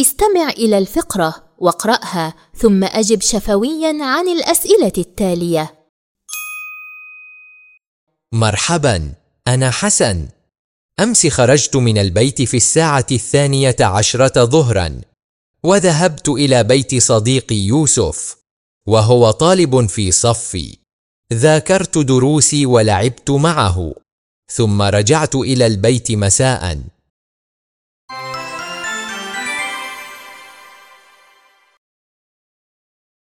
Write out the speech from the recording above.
استمع إلى الفقرة واقرأها ثم أجب شفوياً عن الأسئلة التالية. مرحبا أنا حسن. أمس خرجت من البيت في الساعة الثانية عشرة ظهرا وذهبت إلى بيت صديقي يوسف وهو طالب في صفي. ذاكرت دروسي ولعبت معه ثم رجعت إلى البيت مساءً.